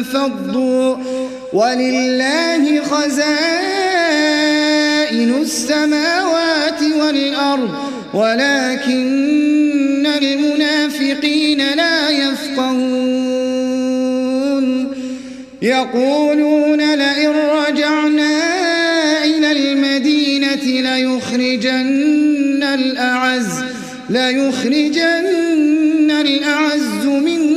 ينفضوا ولله خزائن السماوات والأرض ولكن المنافقين لا يفقهون. يقولون لئن رجعنا إلى المدينة ليخرجن الأعز ليخرجن الأعز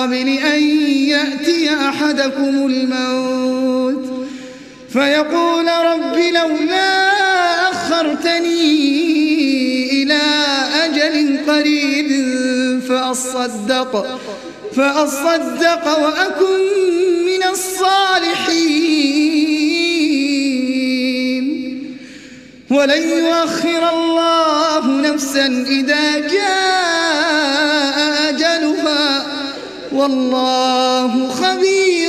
قبل أن يأتي أحدكم الموت فيقول رب لولا أخرتني قريب فأصدق فأصدق وأكن من الصالحين. ولن يؤخر الله نفسا إذا جاء والله خبير.